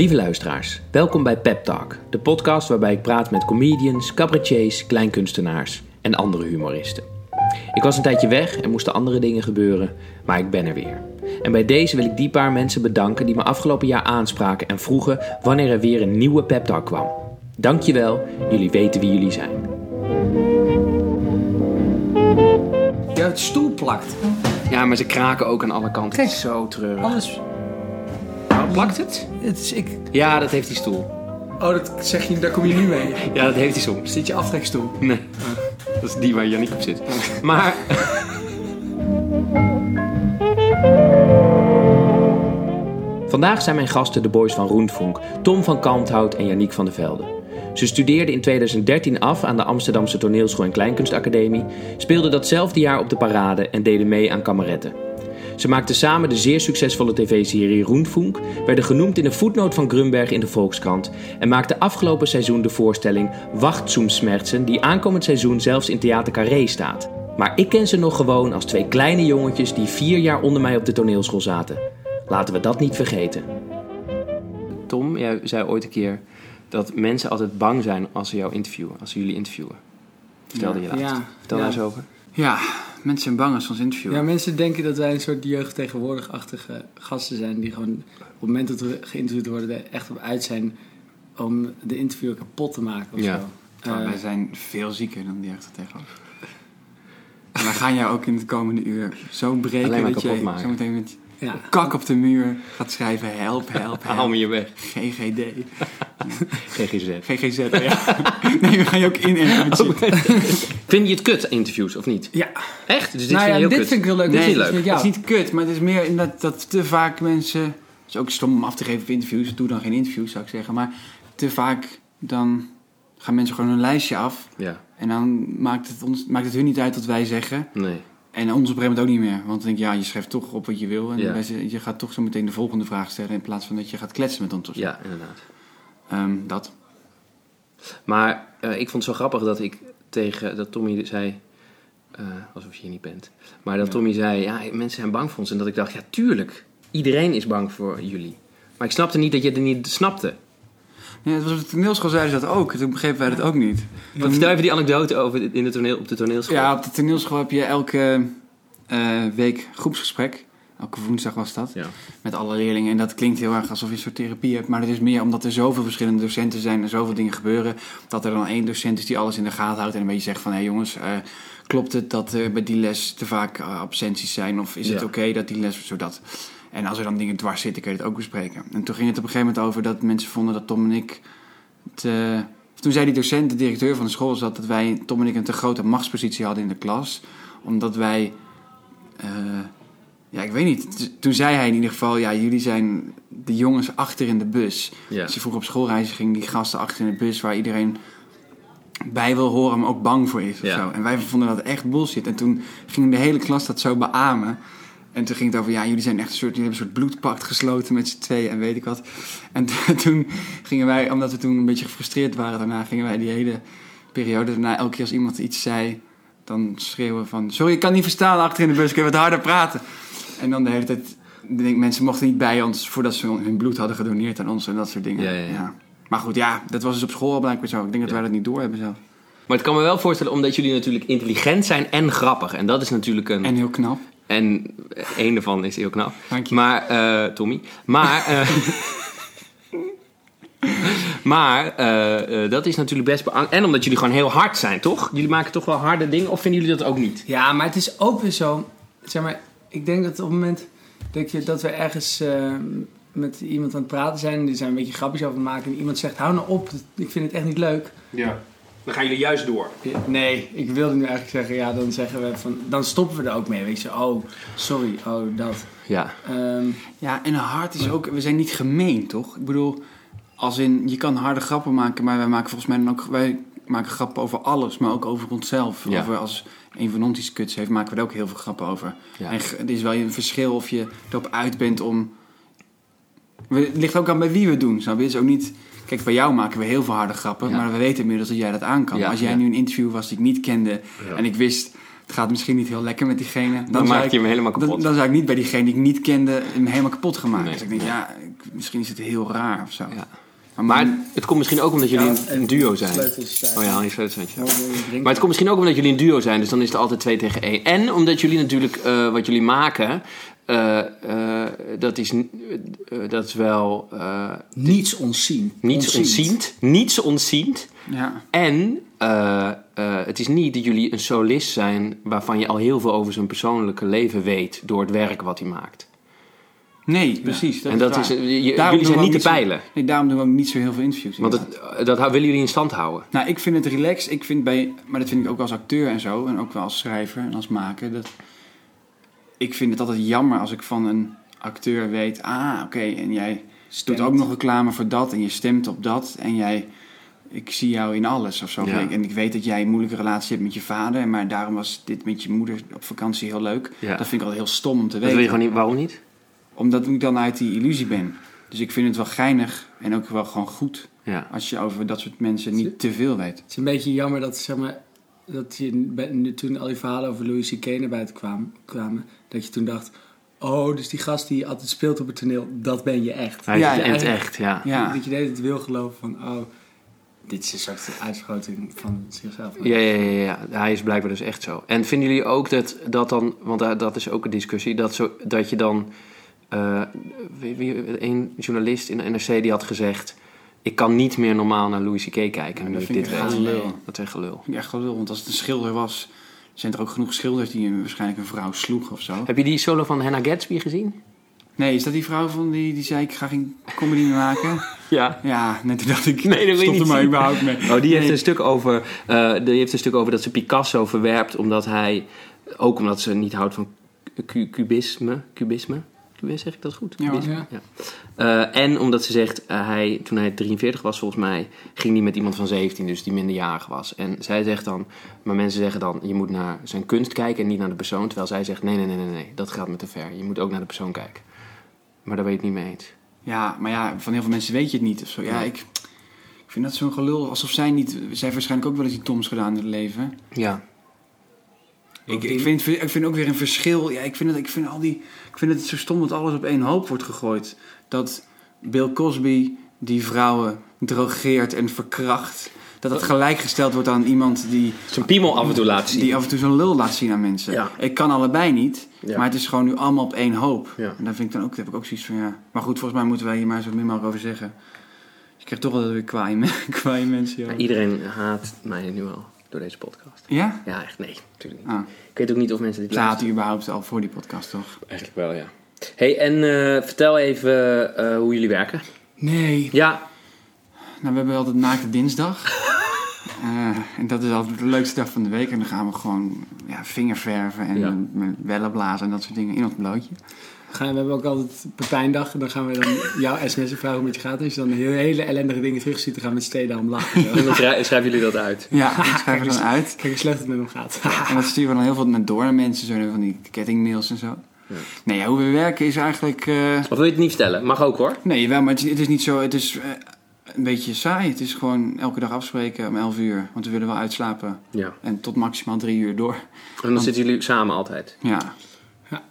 Lieve luisteraars, welkom bij Pep Talk, de podcast waarbij ik praat met comedians, cabaretiers, kleinkunstenaars en andere humoristen. Ik was een tijdje weg en moesten andere dingen gebeuren, maar ik ben er weer. En bij deze wil ik die paar mensen bedanken die me afgelopen jaar aanspraken en vroegen wanneer er weer een nieuwe Pep Talk kwam. Dankjewel, jullie weten wie jullie zijn. Jouw stoel plakt. Ja, maar ze kraken ook aan alle kanten. Kijk. Zo treurig. Alles. Plakt het? Het is ik. Ja, dat heeft die stoel. Oh, dat zeg je, daar kom je niet mee. Ja, dat heeft hij soms. Zit je aftrekstoel? Nee, dat is die waar Janniek op zit. Maar... Vandaag zijn mijn gasten de boys van Roentvonk, Tom van Kalmthout en Janniek van der Velde. Ze studeerden in 2013 af aan de Amsterdamse Toneelschool en Kleinkunstacademie, speelden datzelfde jaar op de parade en deden mee aan kameretten. Ze maakten samen de zeer succesvolle tv-serie Roentvonk, werden genoemd in de voetnoot van Grunberg in de Volkskrant en maakten afgelopen seizoen de voorstelling Wachtzoomsmerzen, die aankomend seizoen zelfs in Theater Carré staat. Maar ik ken ze nog gewoon als twee kleine jongetjes die vier jaar onder mij op de toneelschool zaten. Laten we dat niet vergeten. Tom, jij zei ooit een keer dat mensen altijd bang zijn als ze jou interviewen, als ze jullie interviewen. Vertelde je laatst. Ja, Vertel ja. daar eens over. Ja, mensen zijn bang als ze ons interviewen. Ja, mensen denken dat wij een soort jeugdtegenwoordig-achtige gasten zijn. Die gewoon op het moment dat we geïnterviewd worden er echt op uit zijn om de interviewer kapot te maken of Ja. zo. Eh, wij zijn veel zieker dan die echte tegenover. En we gaan jou ook in het komende uur zo breken dat kapot je maken. zo meteen met ja. kak op de muur gaat schrijven help, help, Haal help. me je weg. GGD. GGZ. GGZ, ja. Nee, we gaan je ook inenten met shit. Vind je het kut, interviews, of niet? ja. Echt? Dus dit nou vind ja, je heel dit kut? vind ik heel leuk. Dit met Het is niet kut, maar het is meer dat, dat te vaak mensen... Het is ook stom om af te geven op interviews. Doe dan geen interviews, zou ik zeggen. Maar te vaak dan gaan mensen gewoon een lijstje af. Ja, En dan maakt het, ons, maakt het hun niet uit wat wij zeggen. nee. En ons op een gegeven moment ook niet meer. Want dan denk je, ja, je schrijft toch op wat je wil. En Ja. je gaat toch zo meteen de volgende vraag stellen... in plaats van dat je gaat kletsen met ons. Ja, inderdaad. Ehm, dat. Maar eh, ik vond het zo grappig dat ik tegen dat Tommy zei, eh, alsof je hier niet bent, maar dat Ja. Tommy zei, ja, mensen zijn bang voor ons. En dat ik dacht, ja, tuurlijk, iedereen is bang voor jullie. Maar ik snapte niet dat je het niet snapte. Ja, het was op de toneelschool zeiden ze dat ook. Toen begrepen wij dat ook niet. Want vertel even die anekdote over in de toneel, op de toneelschool. Ja, op de toneelschool heb je elke eh, week groepsgesprek. Elke woensdag was dat. Ja. Met alle leerlingen. En dat klinkt heel erg alsof je een soort therapie hebt. Maar het is meer omdat er zoveel verschillende docenten zijn en zoveel dingen gebeuren. Dat er dan één docent is die alles in de gaten houdt. En een beetje zegt van, hé jongens, eh, klopt het dat er bij die les te vaak eh, absenties zijn? Of is het oké dat die les, zodat... En als er dan dingen dwars zitten, kun je het ook bespreken. En toen ging het op een gegeven moment over dat mensen vonden dat Tom en ik... Te, toen zei die docent, de directeur van de school, zat dat wij, Tom en ik, een te grote machtspositie hadden in de klas. Omdat wij... eh, ja, ik weet niet. Toen zei hij in ieder geval, ja, jullie zijn de jongens achter in de bus. Ja. Als je vroeger op schoolreizen ging, die gasten achter in de bus waar iedereen bij wil horen, maar ook bang voor is. Of Ja. zo. En wij vonden dat echt bullshit. En toen ging de hele klas dat zo beamen. En toen ging het over, ja, jullie zijn echt een soort, jullie hebben een soort bloedpact gesloten met z'n tweeën en weet ik wat. En toen gingen wij, omdat we toen een beetje gefrustreerd waren daarna, gingen wij die hele periode daarna, elke keer als iemand iets zei, dan schreeuwen van, sorry, ik kan niet verstaan achter in de bus, kun je wat harder praten? En dan de hele tijd, ik denk, mensen mochten niet bij ons voordat ze hun bloed hadden gedoneerd aan ons en dat soort dingen. Ja, ja, ja. Maar goed, ja, dat was dus op school al blijkbaar zo. Ik denk dat wij dat niet door hebben zelf. Maar het kan me wel voorstellen, omdat jullie natuurlijk intelligent zijn en grappig. En dat is natuurlijk een... En heel knap. En één daarvan is heel knap. Dank je. Maar, eh, Tommy. Maar, eh, maar eh, dat is natuurlijk best. En omdat jullie gewoon heel hard zijn, toch? Jullie maken toch wel harde dingen, of vinden jullie dat ook niet? Ja, maar het is ook weer zo. Zeg maar, ik denk dat op het moment dat, je, dat we ergens eh, met iemand aan het praten zijn, die zijn een beetje grapjes over het maken, en iemand zegt: Hou nou op, ik vind het echt niet leuk. Ja. Dan gaan jullie juist door. Nee, ik wilde nu eigenlijk zeggen: Ja, dan zeggen we van, dan stoppen we er ook mee. Weet je, oh, sorry, oh, dat. Ja. Ehm, Ja, en hard is ook... We zijn niet gemeen, toch? Ik bedoel, als in... Je kan harde grappen maken, maar wij maken volgens mij dan ook... Wij maken grappen over alles, maar ook over onszelf. Ja. Over als een van ons iets kuts heeft, maken we er ook heel veel grappen over. Ja. En het is wel een verschil of je erop uit bent om... Het ligt ook aan bij wie we het doen, snap je? Het is ook niet... Kijk, bij jou maken we heel veel harde grappen, Ja. maar we weten inmiddels dat jij dat aan kan. Ja, als jij ja. nu een interview was die ik niet kende Ja. en ik wist het gaat misschien niet heel lekker met diegene. Dan, Dan maak ik, je hem helemaal kapot. dan zou ik niet bij diegene die ik niet kende hem helemaal kapot gaan maken. Nee. Dus ik denk, ja, ik- misschien is het heel raar of zo. Ja. Maar, Maar het komt misschien ook omdat jullie Ja, een, een duo zijn. Oh ja, haal je sleuteltje. Maar het komt misschien ook omdat jullie een duo zijn, dus dan is het altijd twee tegen één. En omdat jullie natuurlijk eh, wat jullie maken, eh, eh, dat, is, eh, dat is wel eh, Niets ontzien. niets ontziend. Niets ontziend. ja. En eh, eh, het is niet dat jullie een solist zijn waarvan je al heel veel over zijn persoonlijke leven weet door het werk wat hij maakt. Nee, precies. Dat en dat waar. is, je- jullie zijn niet te zo- peilen. Nee, daarom doen we ook niet zo heel veel interviews. Want het, dat willen jullie in stand houden. Nou, ik vind het relaxed. Ik vind bij, maar dat vind ik ook als acteur en zo. En ook wel als schrijver en als maker. Dat, ik vind het altijd jammer als ik van een acteur weet... Ah, oké, en jij Stemt. doet ook nog reclame voor dat. En je stemt op dat. En jij... Ik zie jou in alles of zo. Ja. En ik weet dat jij een moeilijke relatie hebt met je vader. Maar daarom was dit met je moeder op vakantie heel leuk. Ja. Dat vind ik altijd heel stom om te Dat weten. wil je gewoon niet, waarom niet? Omdat ik dan uit die illusie ben. Dus ik vind het wel geinig en ook wel gewoon goed... Ja. als je over dat soort mensen niet te veel weet. Het is een beetje jammer dat, zeg maar, dat je toen al die verhalen over Louis C.K. naar buiten kwamen, dat je toen dacht, oh, dus die gast die altijd speelt op het toneel, dat ben je echt. Hij Ja, is ja, het echt, ja. Ja. Dat je tijd wil geloven van, oh, dit is een soort uitvergroting van zichzelf. Ja, ja, ja, ja, hij is blijkbaar dus echt zo. En vinden jullie ook dat, dat dan, want daar- dat is ook een discussie, dat, zo, dat je dan, eh, wie, wie, een journalist in de NRC die had gezegd, ik kan niet meer normaal naar Louis C.K. kijken nu dat ik vind dit ik echt weet. gelul. Dat is echt gelul. vind ik echt gelul, want als het een schilder was, zijn er ook genoeg schilders die waarschijnlijk een vrouw sloeg of zo. Heb je die solo van Hannah Gatsby gezien? Nee, is dat die vrouw van die, die zei ik ga geen comedy meer maken? Ja. Ja, net toen dacht ik, Nee, dat stop niet er maar überhaupt mee. Oh, die heeft een stuk over, eh, die heeft een stuk over dat ze Picasso verwerpt omdat hij, ook omdat ze niet houdt van cu- cubisme, cubisme, cubisme, zeg ik dat goed? Ja. Cubisme? Ja. Eh, en omdat ze zegt, eh, hij, toen hij 43 was volgens mij, ging hij met iemand van 17, dus die minderjarig was. En zij zegt dan, maar mensen zeggen dan, je moet naar zijn kunst kijken en niet naar de persoon. Terwijl zij zegt, nee, nee, nee, nee, nee, dat gaat me te ver. Je moet ook naar de persoon kijken. Maar daar je het niet mee eens. Ja, maar ja, van heel veel mensen weet je het niet of zo. Ja, ik, ik vind dat zo'n gelul, alsof zij niet... Zij heeft waarschijnlijk ook wel eens iets doms gedaan in het leven. Ja. Ik, ik, vind, ik vind ook weer een verschil. Ja, ik, vind het, ik, vind al die, ik vind het zo stom dat alles op één hoop wordt gegooid. Dat Bill Cosby die vrouwen drogeert en verkracht. Dat het gelijkgesteld wordt aan iemand die, Zijn piemel af en toe laten zien. die af en toe zo'n lul laat zien aan mensen. Ja. Ik kan allebei niet, Ja. maar het is gewoon nu allemaal op één hoop. Ja. En daar vind ik dan ook, heb ik ook zoiets van ja. Maar goed, volgens mij moeten wij hier maar zo min mogelijk over zeggen. Je krijgt toch altijd weer kwaaie, kwaaie mensen. Iedereen haat mij nu al door deze podcast. Ja? Ja, echt nee, natuurlijk niet. Ah, Ik weet ook niet of mensen dit ze haten luisteren. überhaupt al voor die podcast, toch? Eigenlijk wel, ja. hey, en eh, vertel even eh, hoe jullie werken. Nee. Ja, Nou, we hebben altijd naakte dinsdag. Eh, en dat is altijd de leukste dag van de week. En dan gaan we gewoon ja, vingerverven en Ja. met wellen blazen en dat soort dingen in ons blootje. Gaan, we hebben ook altijd Pepijndag. En dan gaan we dan jouw sms vragen hoe het je gaat. En als je dan heel, hele ellendige dingen terugziet, dan gaan we met steden aan lachen. en dan schrij- schrijven jullie dat uit. Ja, dat schrijven we dan uit. Kijk hoe slecht het met hem gaat. En dat sturen we dan heel veel naar door naar mensen. Zo van die kettingmails en zo. Nee, ja, hoe we werken is eigenlijk... eh, Of wil je het niet vertellen? Mag ook hoor. nee, wel, maar het is, het is niet zo... Het is eh, een beetje saai. Het is gewoon elke dag afspreken om 11 uur. Want we willen wel uitslapen. Ja. En tot maximaal drie uur door. En dan zitten jullie samen altijd. Ja. Ja.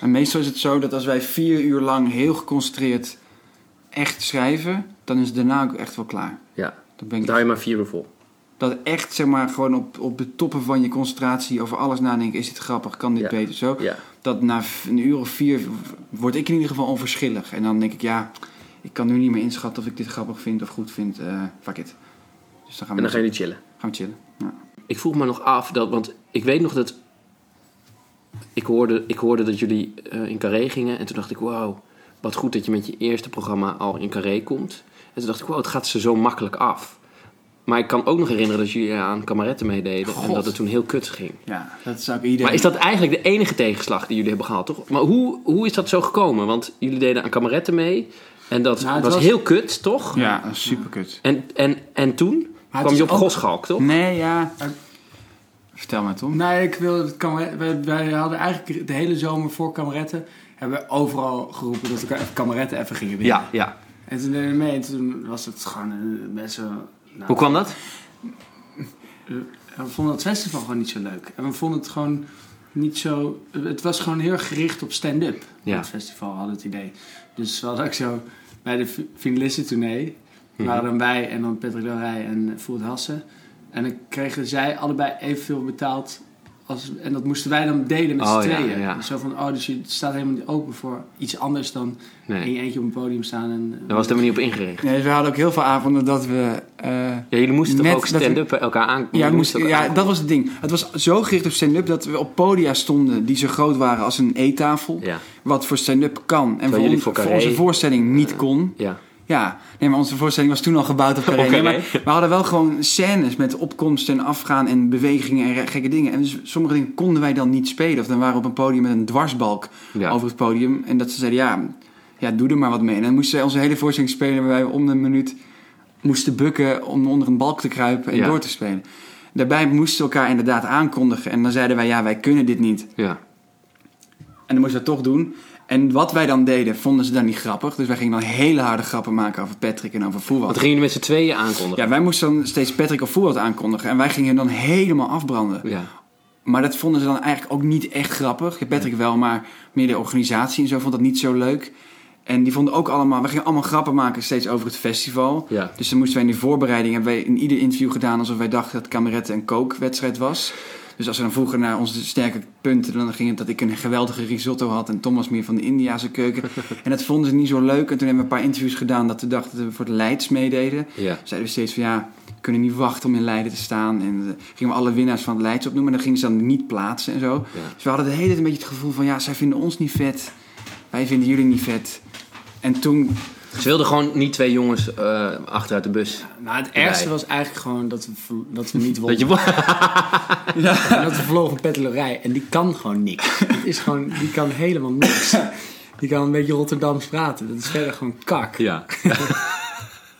En meestal is het zo dat als wij vier uur lang heel geconcentreerd echt schrijven, dan is het daarna ook echt wel klaar. Ja. Dan ben ik hou je maar vier uur vol. dat echt zeg maar gewoon op, op de toppen van je concentratie over alles nadenken. Is dit grappig? Kan dit Ja. beter? Zo. Ja. Dat na een uur of vier word ik in ieder geval onverschillig. En dan denk ik, ja, ik kan nu niet meer inschatten of ik dit grappig vind of goed vind. eh fuck it. Dus dan gaan we, En dan gaan jullie chillen. gaan we chillen. Ja. Ik vroeg me nog af, dat, want ik weet nog dat... Ik hoorde, ik hoorde dat jullie eh, in Carré gingen. En toen dacht ik, wauw, wat goed dat je met je eerste programma al in Carré komt. En toen dacht ik, wauw, het gaat ze zo makkelijk af. Maar ik kan ook nog herinneren dat jullie aan kameretten meededen. En dat het toen heel kut ging. ja, dat zou ik iedereen... Maar is dat eigenlijk de enige tegenslag die jullie hebben gehad, toch? Maar hoe, hoe is dat zo gekomen? Want jullie deden aan kameretten mee. En dat Nou, was, was- heel kut, toch? Ja, super kut. En, en, en toen kwam je op ook- Goschalk, toch? Nee, ja. Vertel maar, Tom. Nee, ik wil het wij, wij hadden eigenlijk de hele zomer voor kameretten... hebben we overal geroepen dat we ka- kameretten even gingen winnen. Ja, ja. En toen deden we mee en toen was het gewoon best wel... nou, Hoe kwam dat? we vonden het festival gewoon niet zo leuk. En we vonden het gewoon niet zo... Het was gewoon heel gericht op stand-up. Ja. Het festival hadden het idee. Dus we hadden ook zo bij de fi- finalistentournee... Mhm. waren dan wij en dan Patrick en Voert Hassen. En dan kregen zij allebei evenveel betaald... Als, en dat moesten wij dan delen met Oh, z'n ja, tweeën. ja. Dus zo van, oh, dus je staat helemaal niet open voor iets anders dan in je eentje op een podium staan. En, daar was het helemaal niet op ingericht. Nee, we hadden ook heel veel avonden dat we... eh, Ja, jullie moesten toch ook stand-up elkaar aan... Ja, ja, dat was het ding. Het was zo gericht op stand-up dat we op podia stonden die zo groot waren als een eettafel. Ja, Wat voor stand-up kan. En voor, on- voor onze voorstelling niet kon. ja. Ja, nee, maar onze voorstelling was toen al gebouwd op Carré. Nee, Carré. maar we hadden wel gewoon scènes met opkomsten en afgaan en bewegingen en gekke dingen. En dus sommige dingen konden wij dan niet spelen. Of dan waren we op een podium met een dwarsbalk ja. over het podium. En dat ze zeiden, ja, ja, doe er maar wat mee. En dan moesten zij onze hele voorstelling spelen waarbij we om de minuut moesten bukken om onder een balk te kruipen en Ja. door te spelen. Daarbij moesten we elkaar inderdaad aankondigen. En dan zeiden wij, ja, wij kunnen dit niet. ja. En dan moesten we dat toch doen. En wat wij dan deden, vonden ze dan niet grappig. Dus wij gingen dan hele harde grappen maken over Patrick en over Voetbal. Want dan gingen jullie met z'n tweeën aankondigen. Ja, wij moesten dan steeds Patrick of Voetbal aankondigen. En wij gingen dan helemaal afbranden. Ja. Maar dat vonden ze dan eigenlijk ook niet echt grappig. Patrick wel, maar meer de organisatie en zo vond dat niet zo leuk. En die vonden ook allemaal... We gingen allemaal grappen maken steeds over het festival. Ja. Dus dan moesten wij in de voorbereiding... hebben wij in ieder interview gedaan alsof wij dachten dat kameretten een kookwedstrijd was. Dus als we dan vroegen naar onze sterke punten... dan ging het dat ik een geweldige risotto had... en Thomas meer van de Indiase keuken. en dat vonden ze niet zo leuk. En toen hebben we een paar interviews gedaan... dat we dachten dat we voor de Leids meededen. Ja. Zeiden we steeds van ja, we kunnen niet wachten om in Leiden te staan. En eh, gingen we alle winnaars van het Leids opnoemen. En dan gingen ze dan niet plaatsen en zo. Ja. Dus we hadden de hele tijd een beetje het gevoel van ja, zij vinden ons niet vet. Wij vinden jullie niet vet. En toen, Ze wilden gewoon niet twee jongens eh, achteruit de bus. Nou, het Erbij. ergste was eigenlijk gewoon dat we, dat we niet wonnen. Dat je... En dat we verloren Pettelerij. En die kan gewoon niks. Het is gewoon, die kan helemaal niks. Die kan een beetje Rotterdams praten. Dat is verder gewoon kak. Ja,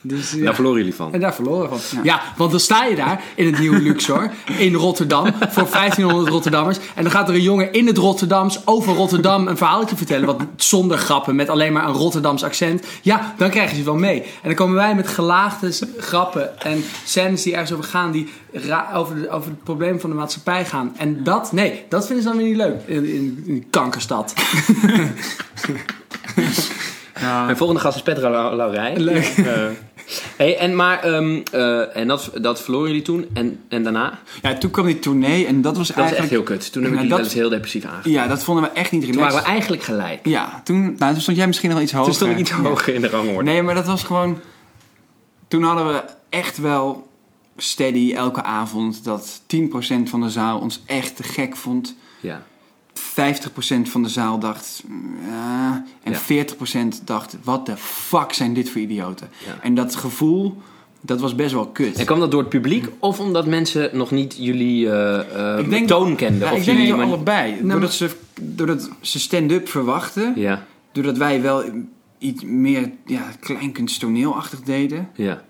Dus, ja. daar verloren jullie van. En daar verloren van. Ja. want dan sta je daar in het nieuwe Luxor in Rotterdam voor 1500 Rotterdammers. En dan gaat er een jongen in het Rotterdams over Rotterdam een verhaaltje vertellen. Wat zonder grappen, met alleen maar een Rotterdams accent. Ja, dan krijgen ze het wel mee. En dan komen wij met gelaagde grappen en scènes die ergens over gaan. Die over, de, over het probleem van de maatschappij gaan. En dat, nee, dat vinden ze dan weer niet leuk in, in, in die kankerstad. Mijn volgende gast is Petra Laurij. Leuk. Eh, hey, en maar, ehm, eh, en dat, dat verloren jullie toen. En, en daarna? ja, toen kwam die tournee en dat was Dat is echt eigenlijk... heel kut. Toen heb ik Ja, jullie dat- eens heel depressief aangegeven. Ja, dat vonden we echt niet Toen waren we relaxed. eigenlijk gelijk. Ja, toen, nou, toen stond jij misschien nog iets hoger. Toen stond ik iets Ja. hoger in de rangorde. Nee, maar dat was gewoon... Toen hadden we echt wel steady elke avond dat 10% van de zaal ons echt te gek vond. Ja. 50% van de zaal dacht... ja, en Ja. 40% dacht... Wat de fuck zijn dit voor idioten? Ja. En dat gevoel, dat was best wel kut. En kwam dat door het publiek of omdat mensen nog niet jullie eh, eh, Ik denk- toon kenden? Ja, of ik denk jullie dat maar- allebei. Nou, doordat, ze, doordat ze stand-up verwachten. Ja, Doordat wij wel iets meer ja, kleinkunsttoneelachtig deden. ja.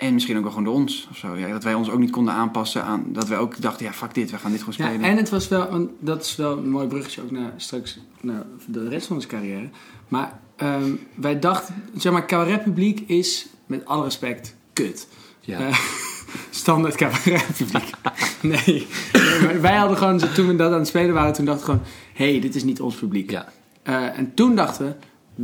En misschien ook wel gewoon door ons of zo. Ja, dat wij ons ook niet konden aanpassen aan... Dat wij ook dachten, ja, fuck dit, we gaan dit gewoon Ja, spelen. en het was wel, want dat is wel een mooi bruggetje ook naar straks naar de rest van onze carrière. Maar ehm, wij dachten, zeg maar, cabaretpubliek is met alle respect kut. ja. Eh, standaard cabaretpubliek. nee. nee, wij hadden gewoon, toen we dat aan het spelen waren, toen dachten we gewoon, hé, hey, dit is niet ons publiek. ja. Eh, en toen dachten we,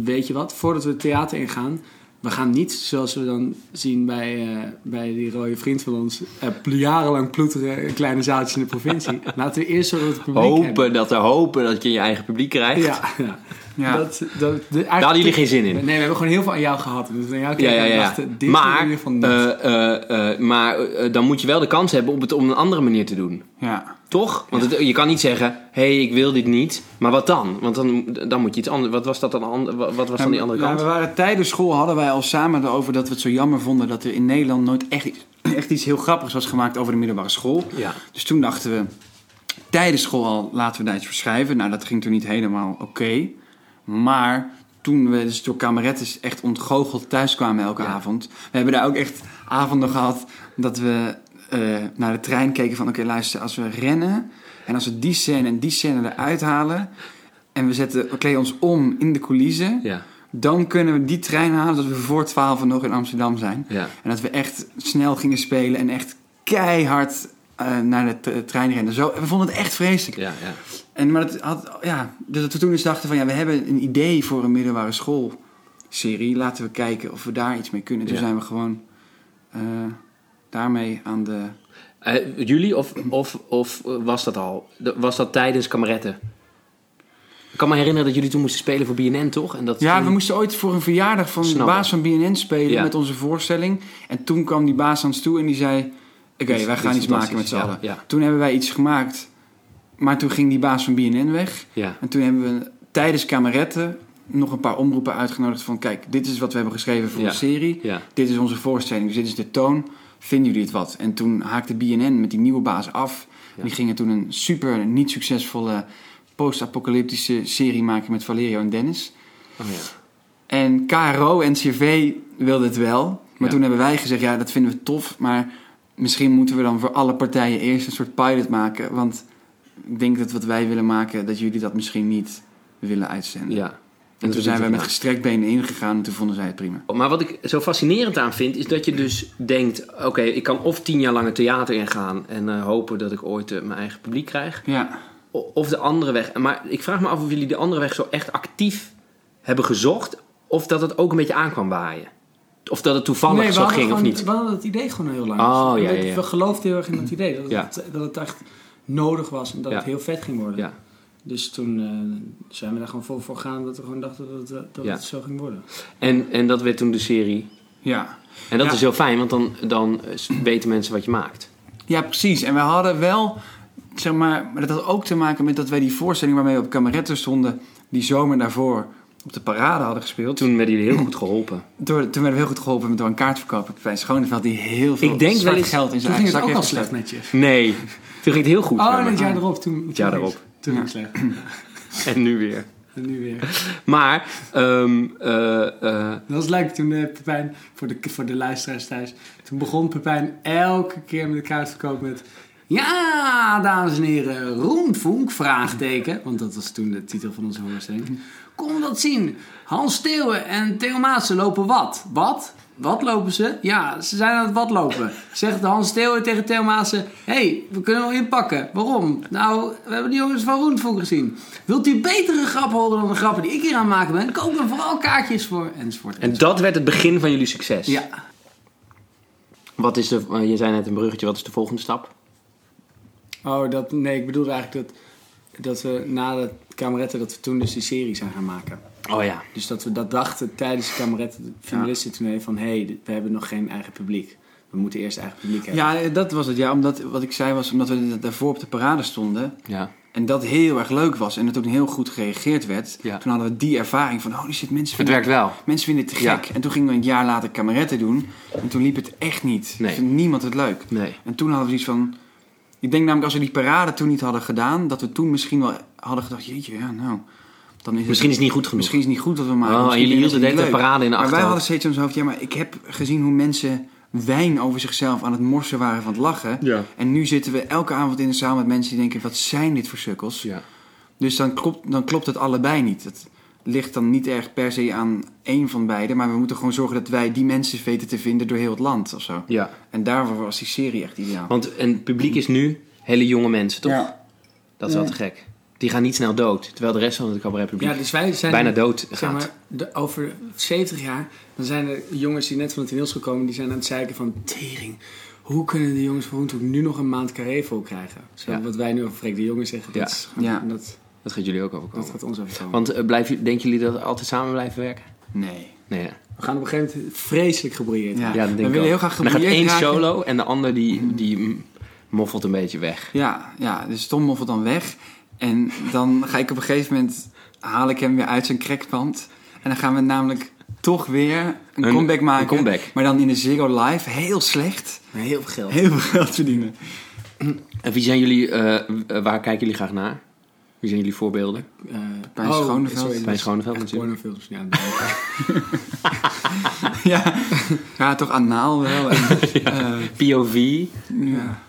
weet je wat, voordat we het theater ingaan, we gaan niet zoals we dan zien bij, eh, bij die rode vriend van ons, eh, jarenlang ploeteren in kleine zaaltjes in de provincie. Laten we eerst zorgen dat het publiek Hopen hebben. dat er hopen dat je je eigen publiek krijgt. Ja, ja. Ja. Dat, dat, de, Daar hadden jullie geen zin in. Nee, we hebben gewoon heel veel aan jou gehad. Dus aan jou Ja, ja, ja. dachten, dit Maar, niet. eh, eh, eh, maar eh, dan moet je wel de kans hebben om het op een andere manier te doen. ja. Toch? Want het- je kan niet zeggen, hé, hey, ik wil dit niet. Maar wat dan? Want dan, dan moet je iets anders... Wat was dat dan? Wat was dan die andere Nou, kant? we waren tijdens school hadden wij al samen erover dat we het zo jammer vonden dat er in Nederland nooit echt, iets- echt iets heel grappigs was gemaakt over de middelbare school. Ja. Dus toen dachten we, tijdens school al, laten we daar iets voor schrijven. Nou, dat ging toen niet helemaal oké. Maar toen we dus door kamerettes echt ontgoocheld thuis kwamen elke Ja. avond. We hebben daar ook echt avonden gehad dat we eh, naar de trein keken van... Oké, luister, als we rennen en als we die scène en die scène eruit halen... en we, zetten, we kleden ons om in de coulissen... Ja, dan kunnen we die trein halen dat we voor 12 nog in Amsterdam zijn. ja. En dat we echt snel gingen spelen en echt keihard eh, naar de trein renden. Zo, we vonden het echt vreselijk. Ja, ja. En, maar het had, ja, dus dat we toen eens dachten van ja, we hebben een idee voor een middelbare schoolserie. Laten we kijken of we daar iets mee kunnen. Toen Ja. zijn we gewoon eh, daarmee aan de... Eh, jullie of, of, of was dat al? Was dat tijdens kameretten? Ik kan me herinneren dat jullie toen moesten spelen voor BNN, toch? En dat Ja, toen- we moesten ooit voor een verjaardag van de baas van BNN spelen Ja. met onze voorstelling. En toen kwam die baas aan ons toe en die zei... Oké, wij gaan iets maken met z'n Ja, allen. Toen hebben wij iets gemaakt. Maar toen ging die baas van BNN weg. Ja, En toen hebben we tijdens kameretten nog een paar omroepen uitgenodigd van... Kijk, dit is wat we hebben geschreven voor Ja. de serie. ja. Dit is onze voorstelling, dus dit is de toon. Vinden jullie het wat? En toen haakte BNN met die nieuwe baas af. Die gingen toen een super niet succesvolle post-apocalyptische serie maken met Valerio en Dennis. Oh, ja. En KRO en CV wilden het wel. Maar toen hebben wij gezegd, ja, dat vinden we tof. Maar misschien moeten we dan voor alle partijen eerst een soort pilot maken. Want ik denk dat wat wij willen maken, dat jullie dat misschien niet willen uitzenden. ja. En toen zijn wij met gestrekt benen ingegaan en toen vonden zij het prima. Maar wat ik zo fascinerend aan vind, is dat je dus denkt... Oké, ik kan of tien jaar lang het theater ingaan... en eh, hopen dat ik ooit eh, mijn eigen publiek krijg. Ja, Of de andere weg. Maar ik vraag me af of jullie de andere weg zo echt actief hebben gezocht... of dat het ook een beetje aankwam waaien. Of dat het toevallig we zo ging of niet. We hadden het idee gewoon heel lang. Oh, ja, ja, ja. We geloofden heel erg in dat idee. Dat het, dat het echt nodig was en dat Ja. het heel vet ging worden. Ja. Dus toen eh, zijn we daar gewoon voor, voor gegaan dat we gewoon dachten dat, het, eh, dat Ja. het zo ging worden. En, en dat werd toen de serie. ja. En dat is heel fijn, want dan, dan weten mensen wat je maakt. Ja, precies. En we hadden wel, zeg maar, maar dat had ook te maken met dat wij die voorstelling waarmee we op kameretten stonden, die zomer daarvoor op de parade hadden gespeeld. Toen, werden jullie heel goed geholpen. door, toen werden we heel goed geholpen door een kaartverkoper bij Schoneveld die heel veel Ik denk wel zwart eens- geld in Toen zijn ging eigen het zak ook al heeft slecht gestoken. met je. Nee, toen ging het heel goed. Oh, en het jaar erop. Toen, jaar toen erop. Toen Ja. ging het slecht. En nu weer. En nu weer. Maar, eh, Dat was leuk toen eh, Pepijn, voor de, voor de luisteraars thuis, toen begon Pepijn elke keer met de kaartverkoop met... Ja, dames en heren, Roenvonk, vraagteken. Want dat was toen de titel van onze voorstelling. Kom dat zien. Hans Steeuwen en Theo Maassen lopen wat? Wat? Wat lopen ze? Ja, ze zijn aan het wat lopen. Zegt Hans Steeuwen tegen Theo Maassen... Hé, hey, we kunnen wel inpakken. Waarom? Nou, we hebben die jongens van Roenvonk gezien. Wilt u betere grappen horen dan de grappen die ik hier aan het maken ben? Koop er vooral kaartjes voor, enzovoort. en dat werd het begin van jullie succes. Ja, Wat is de, eh, je zei net een bruggetje, wat is de volgende stap? Oh, dat, nee, ik bedoelde eigenlijk dat, dat we na de kameretten, dat we toen dus die serie zijn gaan maken. Oh ja. Dus dat we dat dachten tijdens de kameretten, de finalistentournee, van hé, hey, we hebben nog geen eigen publiek. We moeten eerst eigen publiek hebben. Ja, dat was het. Ja, omdat, wat ik zei was omdat we daarvoor op de parade stonden. Ja. En dat heel erg leuk was. En het ook heel goed gereageerd werd. Ja. Toen hadden we die ervaring van, oh, die zit mensen Het vinden, werkt wel. mensen vinden het te Ja. gek. En toen gingen we een jaar later kameretten doen. En toen liep het echt niet. Nee. Niemand het leuk. Nee. En toen hadden we iets van... Ik denk namelijk als we die parade toen niet hadden gedaan... dat we toen misschien wel hadden gedacht... jeetje, ja nou... Dan is het, Misschien is het niet goed genoeg. misschien is het niet goed wat we maken. Oh, jullie hielden de hele parade in de. Maar wij hadden steeds in ons hoofd... ja, maar ik heb gezien hoe mensen wijn over zichzelf aan het morsen waren van het lachen. Ja. En nu zitten we elke avond in de zaal met mensen die denken... wat zijn dit voor sukkels? Ja. Dus dan klopt, dan klopt het allebei niet. Het ligt dan niet erg per se aan één van beide... maar we moeten gewoon zorgen dat wij die mensen weten te vinden door heel het land of zo. Ja. En daarvoor was die serie echt ideaal. Want en het publiek is nu hele jonge mensen, toch? Ja. Dat is wel te gek. Die gaan niet snel dood. Terwijl de rest van het cabaretpubliek Ja, dus wij zijn bijna dood zeg gaat. maar, de, over 70 jaar, dan zijn er jongens die net van de toneelschool komen, die zijn aan het zeiken van tering. Hoe kunnen de jongens van Hoentoek nu nog een maand carré vol krijgen? Zo, Ja. Wat wij nu over Freek de Jongen zeggen, dat, Ja. is Ja. dat, Dat gaat jullie ook dat overkomen. gaat ons overkomen. Want eh, blijf, je- denken jullie dat we altijd samen blijven werken? Nee. Nee, ja. We gaan op een gegeven moment vreselijk gebrouilleerd. Ja. Ja, dat denk we ik willen ook. heel graag En dan gaat gebrouilleerd één raken. solo en de ander die, die moffelt een beetje weg. Ja, ja, dus Tom moffelt dan weg. En dan ga ik op een gegeven moment... haal ik hem weer uit zijn crackpand. En dan gaan we namelijk toch weer een, Een- comeback maken. een comeback. Maar dan in de Ziggo Live. Heel slecht. Maar heel veel geld. Heel veel geld verdienen. En wie zijn jullie, eh, eh, waar kijken jullie graag naar? Wie zijn jullie voorbeelden? Eh, Bij Schoneveld. sorry, Bij Schoneveld natuurlijk. pornofilms. Ja, dat- ja. ja, toch anaal wel. En, eh, POV. ja.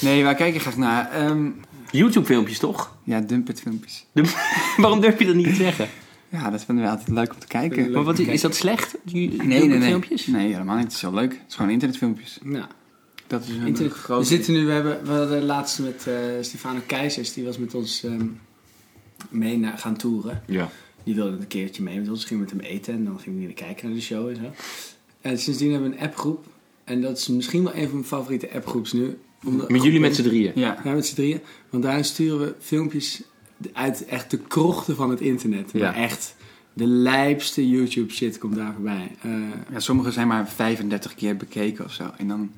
Nee, wij kijken graag naar... ehm, YouTube filmpjes toch? ja, dumpet filmpjes. Waarom durf je dat niet te zeggen? Ja, dat vinden we altijd leuk om te kijken. Maar wat is, is dat slecht? Die Nee, nee, nee. filmpjes? Nee, helemaal niet. Het is wel leuk. Het is gewoon internetfilmpjes. ja. Dat is een groot... We zitten nu, we, hebben, we hadden laatst met eh Stefano Keizers, die was met ons ehm, mee naar, gaan toeren. Ja. Die wilde een keertje mee met ons, gingen met hem eten en dan gingen we kijken naar de show en zo. En sindsdien hebben we een appgroep. En dat is misschien wel een van mijn favoriete appgroeps nu. Omdat- Met jullie met z'n drieën. Ja. Ja, met z'n drieën. Want daarin sturen we filmpjes uit echt de krochten van het internet. Ja. Echt, de lijpste YouTube shit komt daar voorbij. Eh, ja, sommige zijn maar 35 keer bekeken of zo. En dan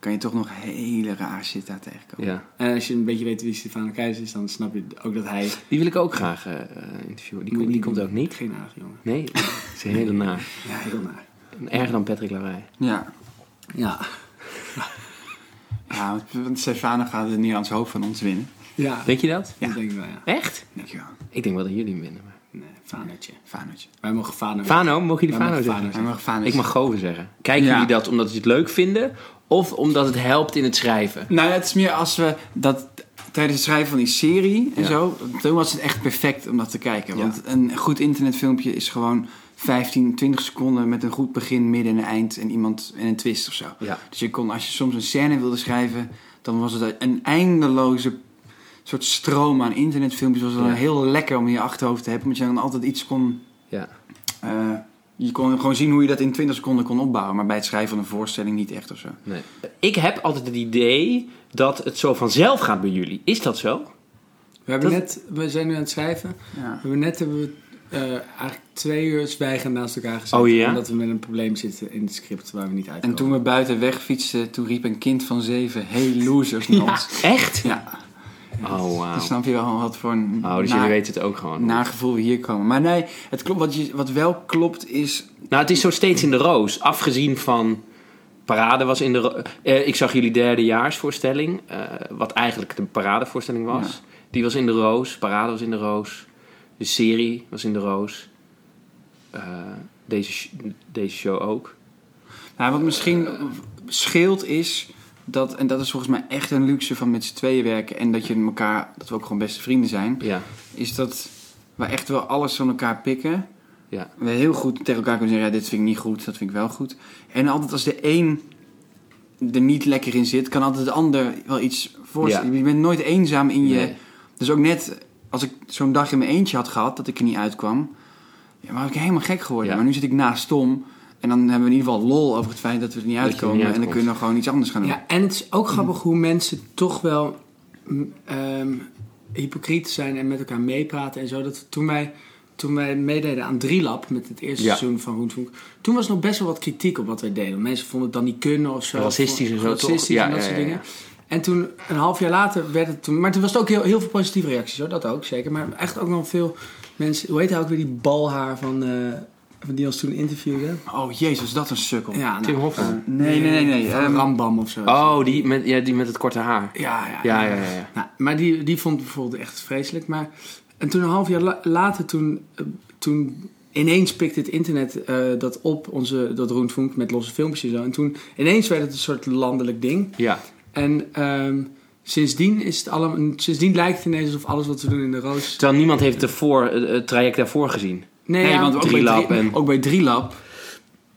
kan je toch nog hele raar shit daar tegenkomen. Ja. en als je een beetje weet wie Stefano Keizers is, dan snap je ook dat hij... Die wil ik ook graag eh, interviewen. Die, komt- die komt ook niet. Geen aardige jongen. Nee, dat is een hele naar. Ja, heel naar. Erger dan Patrick Larij. Ja. Ja. Ja, want- Stefano gaat het Nederlands hoofd van ons winnen. Ja, Denk je dat? dat denk ik wel, ja. Echt? Denk je wel. Ik denk wel dat jullie hem winnen. Nee. Fanootje. Wij mogen Fano. Fano, mogen jullie Wij Fano mogen zeggen? Fano Fano Ik mag Goven zeggen. Kijken Ja. jullie dat omdat ze het leuk vinden? Of omdat het helpt in het schrijven? Nou, ja, het is meer als we dat tijdens het schrijven van die serie en Ja. zo, toen was het echt perfect om dat te kijken. Ja. Want een goed internetfilmpje is gewoon 15, 20 seconden met een goed begin, midden en een eind en iemand en een twist of zo. Ja. Dus je kon, als je soms een scène wilde schrijven, dan was het een eindeloze soort stroom aan internetfilmpjes. Was Ja. heel lekker om in je achterhoofd te hebben, omdat je dan altijd iets kon. Ja. eh, je kon gewoon zien hoe je dat in 20 seconden kon opbouwen, maar bij het schrijven van een voorstelling niet echt of zo. Nee. Ik heb altijd het idee dat het zo vanzelf gaat bij jullie. Is dat zo? We, hebben Dat- net, we zijn nu aan het schrijven. Ja. We hebben net hebben we, eh, eigenlijk twee uur zwijgen naast elkaar gezeten. Oh ja? Omdat we met een probleem zitten in het script waar we niet uitkomen. En toen we buiten weg fietsten, toen riep een kind van zeven, hey losers naar Ja. ons. Echt? Ja, Oh, wauw. dan snap je wel wat voor een Oh, dus jullie weten het ook gewoon. naar gevoel we hier komen. Maar nee, het klopt, wat, je, wat wel klopt is... Nou, het is zo steeds in de roos. Afgezien van... Parade was in de... eh, ik zag jullie derdejaarsvoorstelling. eh wat eigenlijk de paradevoorstelling was. Ja. Die was in de roos. Parade was in de roos. De serie was in de roos. Eh, deze, deze show ook. Nou, wat misschien scheelt is dat, en dat is volgens mij echt een luxe van met z'n tweeën werken... en dat, je elkaar, dat we ook gewoon beste vrienden zijn... Ja. is dat we echt wel alles van elkaar pikken. Ja. We heel goed tegen elkaar kunnen zeggen, ja, dit vind ik niet goed, dat vind ik wel goed. En altijd als de een er niet lekker in zit, kan altijd de ander wel iets voorstellen. Je bent nooit eenzaam in je... Nee. Dus ook net als ik zo'n dag in mijn eentje had gehad, dat ik er niet uitkwam... Ja, maar was ik helemaal gek geworden. Ja. Maar nu zit ik naast Tom... En dan hebben we in ieder geval lol over het feit dat we er niet Dat uitkomen. niet En dan kunnen we gewoon iets anders gaan doen. Ja, en het is ook grappig hoe mensen toch wel mm, ehm, hypocriet zijn en met elkaar meepraten en zo. Dat toen wij, toen wij meededen aan Drielab met het eerste Ja. seizoen van Roentvonk, toen was er nog best wel wat kritiek op wat wij deden. Mensen vonden het dan niet kunnen of zo. Racistisch en zo, toch? Racistisch Ja, en dat ja, soort dingen. En toen, een half jaar later, werd het toen... Maar toen was het ook heel, heel veel positieve reacties, hoor. Dat ook, zeker. Maar echt ook nog veel mensen... Hoe heet hij ook weer, die balhaar van... eh, van die ons toen interviewde? Oh jezus, is dat een sukkel. Ja, nou, Tim Hofman. Nee, nee, nee. nee. Ehm, Rambam of zo. Oh, die met, ja, die met het korte haar. Ja, ja, Ja, ja, ja. ja. Nou, maar die, die vond ik bijvoorbeeld echt vreselijk. Maar, en toen een half jaar la- later, toen, eh, toen ineens pikte het internet eh, dat op, onze, dat Roentvonk met losse filmpjes en zo. En toen ineens werd het een soort landelijk ding. Ja. En ehm, sindsdien, is het allemaal, sindsdien lijkt het ineens alsof alles wat we doen in de roos... Terwijl niemand heeft het, voor, eh, het traject daarvoor gezien. Nee, Nee, ja, want ook bij, drie, en- ook bij Drielab,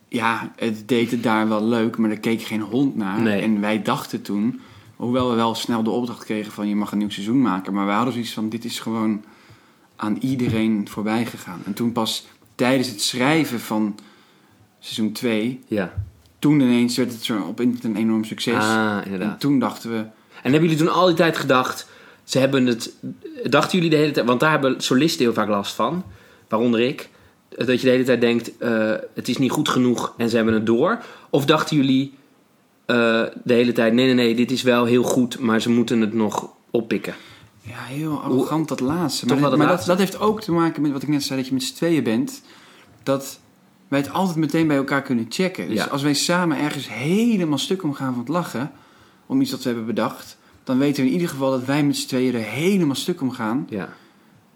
ja, het deed het daar wel leuk, maar er keek geen hond naar. Nee. En wij dachten toen, hoewel we wel snel de opdracht kregen van je mag een nieuw seizoen maken, maar we hadden zoiets van dit is gewoon aan iedereen voorbij gegaan. En toen pas tijdens het schrijven van seizoen 2, Ja. toen ineens werd het zo op internet een enorm succes. Ah, en toen dachten we, En hebben jullie toen al die tijd gedacht, ze hebben het, dachten jullie de hele tijd, want daar hebben solisten heel vaak last van, waaronder ik, dat je de hele tijd denkt, eh, het is niet goed genoeg en ze hebben het door. Of dachten jullie eh, de hele tijd, nee, nee, nee, dit is wel heel goed, maar ze moeten het nog oppikken. Ja, heel arrogant dat laatste. Maar, dat, maar dat, dat heeft ook te maken met wat ik net zei, dat je met z'n tweeën bent. Dat wij het altijd meteen bij elkaar kunnen checken. Dus Ja. als wij samen ergens helemaal stuk om gaan van het lachen, om iets dat we hebben bedacht, dan weten we in ieder geval dat wij met z'n tweeën er helemaal stuk om gaan. Ja.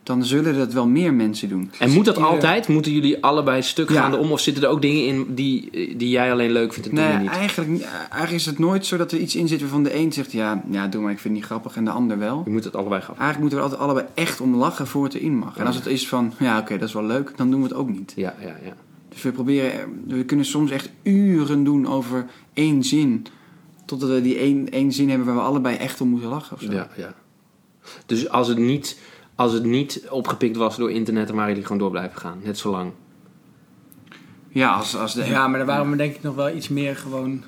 Dan zullen dat wel meer mensen doen. En moet dat altijd? Moeten jullie allebei stuk Ja. gaande om? Of zitten er ook dingen in die, die jij alleen leuk vindt en Nee, die niet? eigenlijk, eigenlijk is het nooit zo dat er iets in zit waarvan de een zegt, ja, ja, doe maar, ik vind het niet grappig, en de ander wel. Je moet het allebei gaan. Eigenlijk moeten we altijd allebei echt om lachen voor het erin mag. En als het is van, ja, oké, dat is wel leuk, dan doen we het ook niet. Ja, ja, ja. Dus we proberen, we kunnen soms echt uren doen over één zin. Totdat we die één, één zin hebben waar we allebei echt om moeten lachen of zo. Ja, ja. Dus als het, niet, als het niet opgepikt was door internet, dan waren jullie gewoon door blijven gaan. Net zo lang. Ja, als, als de... Ja, maar daar waren we denk ik nog wel iets meer gewoon...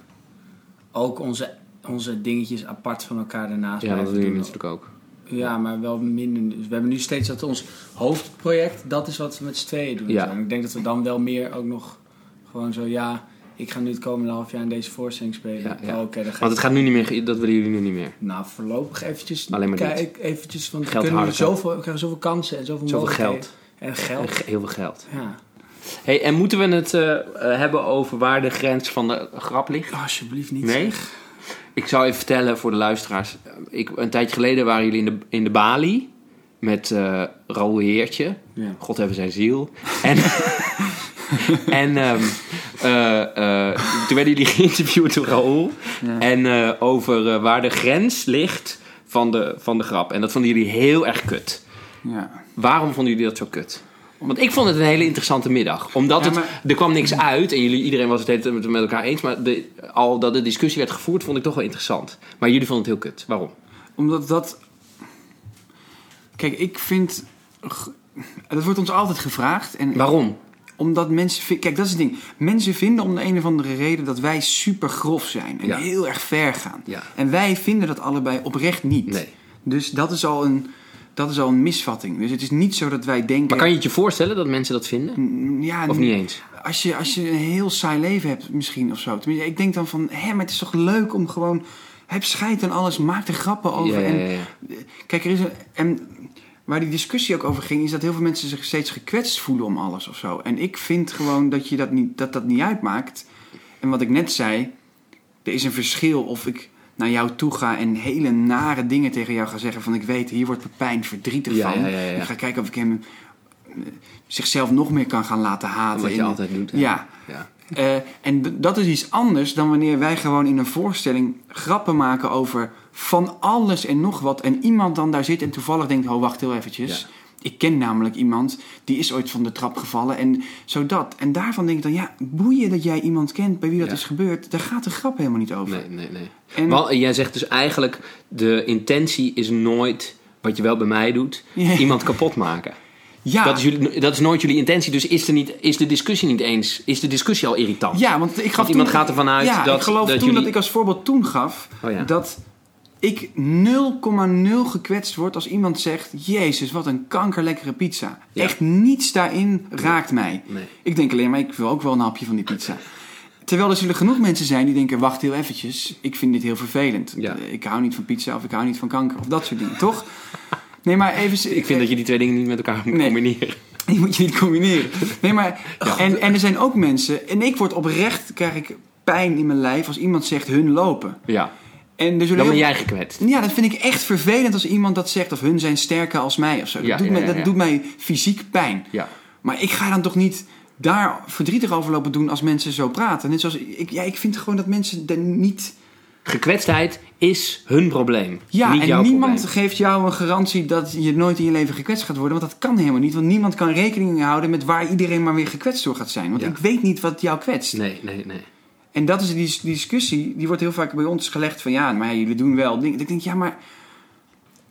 Ook onze, onze dingetjes apart van elkaar daarnaast Ja, dat doen jullie natuurlijk ook. Ja, maar wel minder. Dus we hebben nu steeds dat ons hoofdproject, dat is wat we met z'n tweeën doen. Ja. En ik denk dat we dan wel meer ook nog gewoon zo, ja, ik ga nu het komende half jaar in deze voorstelling spelen. Ja, ja. Oh, dan Want het gaat nu niet meer, dat willen jullie nu niet meer. Nou, voorlopig eventjes Alleen maar kijk, eventjes, want we, Geld kunnen harken. zoveel, we krijgen zoveel kansen en zoveel, Zoveel geld. En En geld, ge- Heel veel geld. ja. Hey, en moeten we het eh, eh, hebben over waar de grens van de grap ligt? Oh, alsjeblieft niet. Nee? Ik zou even vertellen voor de luisteraars. Ik, een tijdje geleden waren jullie in de, in de Bali met Raoul Heertje. Ja. God hebben zijn ziel. En, en ehm, eh, eh, toen werden jullie geïnterviewd door Raoul. Ja. En eh, over waar de grens ligt van de, van de grap. En dat vonden jullie heel erg kut. Ja. Waarom vonden jullie dat zo kut? Want ik vond het een hele interessante middag. Omdat Ja, het, maar- er kwam niks uit en jullie, iedereen was het hele met, elkaar eens. Maar de, al dat de discussie werd gevoerd, vond ik toch wel interessant. Maar jullie vonden het heel kut. Waarom? Omdat dat... Kijk, ik vind... Dat wordt ons altijd gevraagd. En Waarom? Omdat mensen... Kijk, dat is het ding. Mensen vinden om de een of andere reden dat wij super grof zijn. En Ja. heel erg ver gaan. Ja. En wij vinden dat allebei oprecht niet. Nee. Dus dat is al een... Dat is al een misvatting. Dus het is niet zo dat wij denken... Maar kan je het je voorstellen dat mensen dat vinden? Ja, Of niet eens? Als je, als je een heel saai leven hebt, misschien of zo. Tenminste, ik denk dan van, hé, maar het is toch leuk om gewoon... Heb scheid aan alles, maak er grappen over. Ja, ja, En, ja, ja. Kijk, er is een... En waar die discussie ook over ging, is dat heel veel mensen zich steeds gekwetst voelen om alles of zo. En ik vind gewoon dat je dat niet, dat, dat niet uitmaakt. En wat ik net zei, er is een verschil of ik naar jou toe ga en hele nare dingen tegen jou ga zeggen. Van ik weet, hier wordt Pepijn verdrietig Ja, van. ja, ja, ja. Ik ga kijken of ik hem eh, zichzelf nog meer kan gaan laten haten. Wat je in- altijd doet. hè? Ja, eh, en dat is iets anders dan wanneer wij gewoon in een voorstelling grappen maken over van alles en nog wat. En iemand dan daar zit en toevallig denkt, oh wacht heel eventjes. Ja. Ik ken namelijk iemand, die is ooit van de trap gevallen en zo dat. En daarvan denk ik dan, ja, boeien dat jij iemand kent bij wie dat Ja. is gebeurd. Daar gaat de grap helemaal niet over. Nee, nee, nee. En, jij zegt dus eigenlijk, de intentie is nooit, wat je wel bij mij doet, iemand kapot maken. Ja, Dat, is jullie, dat is nooit jullie intentie. Dus is, er niet, is de discussie niet eens, is de discussie al irritant? ja, want ik gaf Want iemand toen- gaat ervan uit ja, dat- ik geloof dat toen jullie- dat ik als voorbeeld toen gaf Oh ja. dat ik 0,0 gekwetst word als iemand zegt: Jezus, wat een kankerlekkere pizza. Ja. Echt niets daarin raakt mij. Nee. Ik denk alleen maar, ik wil ook wel een hapje van die pizza. Terwijl er zullen genoeg mensen zijn die denken: wacht heel eventjes, ik vind dit heel vervelend. Ja. Ik hou niet van pizza of ik hou niet van kanker of dat soort dingen, toch? Nee, maar even. Ik vind dat je die twee dingen niet met elkaar moet Nee. combineren. Die moet je niet combineren. Nee, maar. En, en er zijn ook mensen. En ik word oprecht. krijg ik pijn in mijn lijf als iemand zegt hun lopen. Ja, En er zullen dan ben heel- jij gekwetst. Ja, dat vind ik echt vervelend als iemand dat zegt. Of hun zijn sterker als mij of zo. Dat, Ja, doet, ja, mij, dat doet mij fysiek pijn. Ja. Maar ik ga dan toch niet daar verdrietig over lopen doen als mensen zo praten. Net zoals ik, ja, ik vind gewoon dat mensen er niet. Gekwetstheid is hun probleem. Ja, niet en jouw niemand probleem. geeft jou een garantie dat je nooit in je leven gekwetst gaat worden. Want dat kan helemaal niet. Want niemand kan rekening houden met waar iedereen maar weer gekwetst door gaat zijn. Want Ja. ik weet niet wat jou kwetst. Nee, nee, nee. En dat is die, die discussie, die wordt heel vaak bij ons gelegd van ja, maar jullie doen wel dingen. Ik denk, ja, maar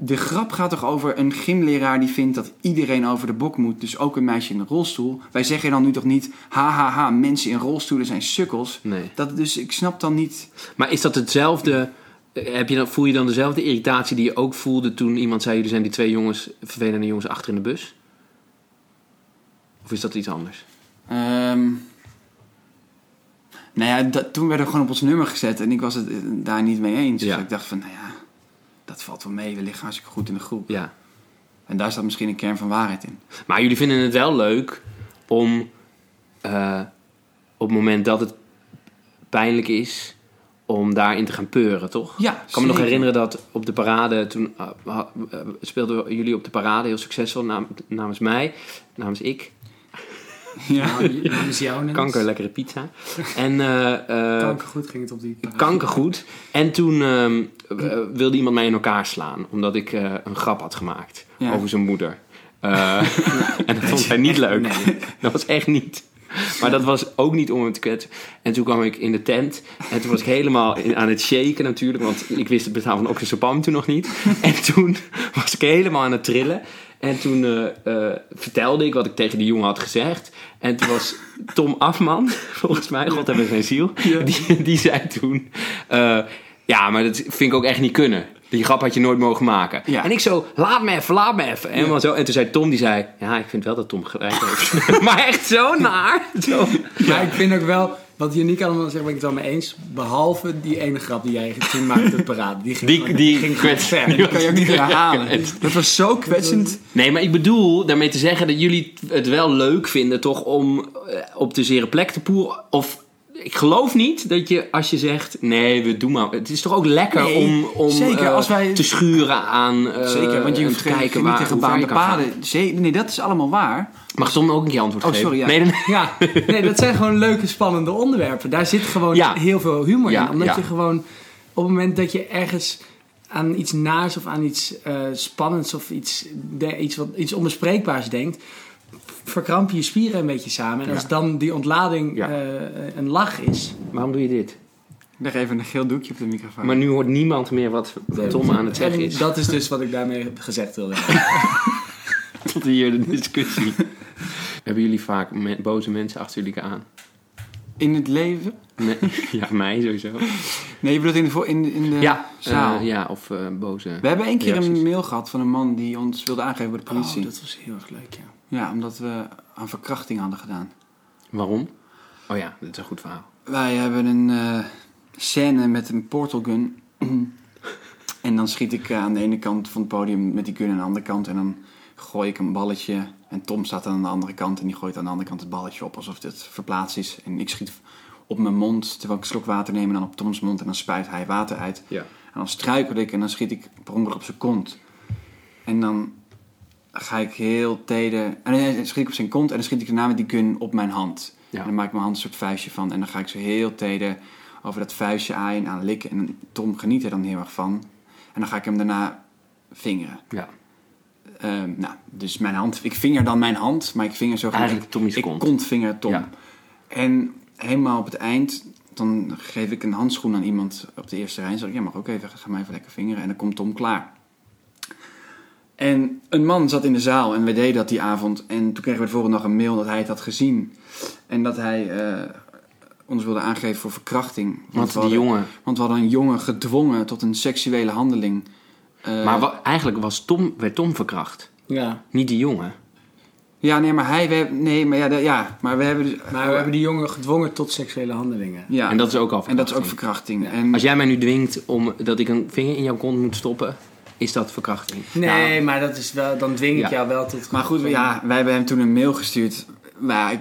de grap gaat toch over een gymleraar die vindt dat iedereen over de bok moet, dus ook een meisje in een rolstoel. Wij zeggen dan nu toch niet, ha ha ha, mensen in rolstoelen zijn sukkels. nee. Dat, dus ik snap dan niet. Maar is dat hetzelfde... eh, Heb je dan, voel je dan dezelfde irritatie die je ook voelde toen iemand zei... jullie zijn die twee jongens, vervelende jongens achter in de bus? Of is dat iets anders? Ehm nou ja, dat, toen werden we gewoon op ons nummer gezet en ik was het eh, daar niet mee eens. Ja. Dus ik dacht van, nou ja, dat valt wel mee, we liggen hartstikke goed in de groep. Ja. En daar staat misschien een kern van waarheid in. Maar jullie vinden het wel leuk om eh, op het moment dat het pijnlijk is, om daarin te gaan peuren, toch? Ja, Ik kan me nog herinneren dat op de parade, toen eh, eh, speelden jullie op de parade heel succesvol nam- namens mij, namens ik. Ja. Namens jou net. Kanker, lekkere pizza. En eh, eh, Kankergoed ging het op die... kankergoed. En toen ehm, eh, wilde iemand mij in elkaar slaan, omdat ik eh, een grap had gemaakt Ja. over zijn moeder. Eh, en dat vond hij niet leuk. Nee. Dat was echt niet. Maar dat was ook niet om hem te kwetsen. En toen kwam ik in de tent. En toen was ik helemaal in- aan het shaken natuurlijk. Want ik wist het bestaan van oxazepam toen nog niet. En toen was ik helemaal aan het trillen. En toen eh, eh, vertelde ik wat ik tegen die jongen had gezegd. En toen was Tom Afman, volgens mij, God hebben zijn ziel. Die, die zei toen... eh, ja, maar dat vind ik ook echt niet kunnen. Die grap had je nooit mogen maken. Ja. En ik zo, laat me even, laat me even. Helemaal zo. En toen zei Tom, die zei... Ja, ik vind wel dat Tom gelijk heeft. maar echt zo naar. Zo. Maar ik vind ook wel, wat Janiek allemaal zegt, ben ik het wel mee eens. Behalve die ene grap die jij toen maakte het parade. Die ging, Die- die ging kwets- ver. die Dat kan je ook niet herhalen. Dat was zo kwetsend. Nee, maar ik bedoel daarmee te zeggen dat jullie het wel leuk vinden, toch, om eh, op de zere plek te poeren. Of ik geloof niet dat je, als je zegt, nee, we doen maar. Het is toch ook lekker Nee, om, om zeker, eh, als wij- te schuren aan. Zeker, want je hoeft te kijken waar tegen je kan paden. Nee, dat is allemaal waar. Mag Tom ook een keer antwoord Oh, geven? sorry, ja. Nee, nee, Ja, nee, dat zijn gewoon leuke, spannende onderwerpen. Daar zit gewoon Ja. heel veel humor Ja, in. Omdat je gewoon op het moment dat je ergens aan iets naars of aan iets eh, spannends of iets, de- iets, wat, iets onbespreekbaars denkt, verkramp je spieren een beetje samen. En als Ja. dan die ontlading Ja. eh, een lach is. Waarom doe je dit? Leg even een geel doekje op de microfoon. Maar nu hoort niemand meer wat Tom aan het zeggen En is. dat is dus wat ik daarmee gezegd wilde. Tot hier de discussie. Hebben jullie vaak me- boze mensen achter jullie aan? In het leven? Nee. Ja, mij sowieso. Nee, je bedoelt in de, in, in de Ja, zaal. eh, ja of eh, boze. We hebben één keer reacties. een mail gehad van een man die ons wilde aangeven bij de politie. Oh, dat was heel erg leuk, ja. Ja, omdat we aan verkrachting hadden gedaan. Waarom? Oh ja, dat is een goed verhaal. Wij hebben een eh, scène met een portal gun. en dan schiet ik eh, aan de ene kant van het podium met die gun aan de andere kant. En dan gooi ik een balletje. En Tom staat aan de andere kant en die gooit aan de andere kant het balletje op alsof het verplaatst is. En ik schiet op mijn mond terwijl ik een slok water neem en dan op Toms mond. En dan spuit hij water uit. Ja. En dan struikel ik en dan schiet ik per ongeluk op zijn kont. En dan ga ik heel teder... En dan schiet ik op zijn kont en dan schiet ik daarna met die gun op mijn hand. Ja. En dan maak ik mijn hand een soort vuistje van. En dan ga ik zo heel teder over dat vuistje aaien en aan likken. En Tom geniet er dan heel erg van. En dan ga ik hem daarna vingeren. Ja. Ehm, nou, dus mijn hand... Ik vinger dan mijn hand, maar ik vinger zo... Eigenlijk Tommy's ik kont. kontvinger Tom. Ja. En helemaal op het eind, dan geef ik een handschoen aan iemand op de eerste rij. En zeg ik, ja, mag ook even, ga maar even lekker vingeren. En dan komt Tom klaar. En een man zat in de zaal en we deden dat die avond. En toen kregen we de volgende dag een mail dat hij het had gezien. En dat hij eh, ons wilde aangeven voor verkrachting. Want we die hadden- jongen... Want we hadden een jongen gedwongen tot een seksuele handeling. Eh, Maar wa- eigenlijk was Tom, werd Tom verkracht. Ja, Niet die jongen. Ja, nee, maar hij... We, nee, maar ja, de- ja, maar we hebben... Dus, maar we hebben die jongen gedwongen tot seksuele handelingen. Ja, En dat is ook al en dat is ook verkrachting. verkrachting. En, Als jij mij nu dwingt om dat ik een vinger in jouw kont moet stoppen, is dat verkrachting. Nee, Nou, maar dat is wel, dan dwing ik Ja. jou wel tot... Maar goed, ja, wij hebben hem toen een mail gestuurd. Maar ik-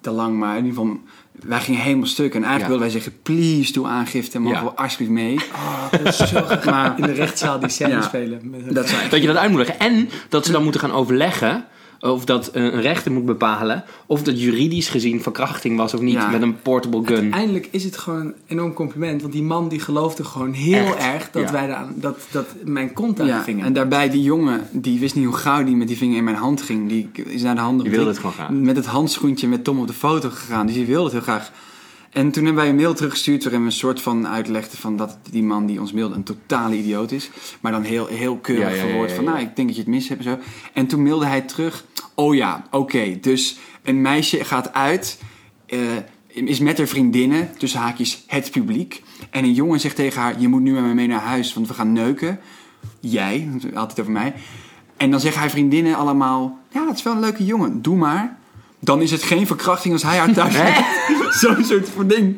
te lang, maar in ieder geval... Wij gingen helemaal stuk. En eigenlijk Ja. wilden wij zeggen... Please, doe aangifte. Mogen Ja. we alsjeblieft mee? Oh, dat is zo Maar in de rechtszaal die scène Ja. spelen. Met dat Dat je dat uit moet leggen. En dat ze dan moeten gaan overleggen of dat een rechter moet bepalen of dat juridisch gezien verkrachting was of niet Ja. met een portable gun. Uiteindelijk is het gewoon een enorm compliment. Want die man die geloofde gewoon heel Echt, erg dat, ja. wij daar, dat, dat mijn kont aan de ja, vinger. en daarbij die jongen, die wist niet hoe gauw die met die vinger in mijn hand ging. Die is naar de handen Die wilde het gewoon graag. met het handschoentje met Tom op de foto gegaan. Dus die wilde het heel graag. En toen hebben wij een mail teruggestuurd waarin we een soort van uitlegden van dat die man die ons mailde een totale idioot is. Maar dan heel, heel keurig Ja, verwoord van nou, ik denk dat je het mis hebt en zo. En toen mailde hij terug, oh ja, oké, dus een meisje gaat uit, eh, is met haar vriendinnen, tussen haakjes het publiek. En een jongen zegt tegen haar, je moet nu met me mee naar huis, want we gaan neuken. Jij, altijd over mij. En dan zeggen haar vriendinnen allemaal, ja, dat is wel een leuke jongen, doe maar. Dan is het geen verkrachting als hij haar thuis heeft. Zo'n soort van ding.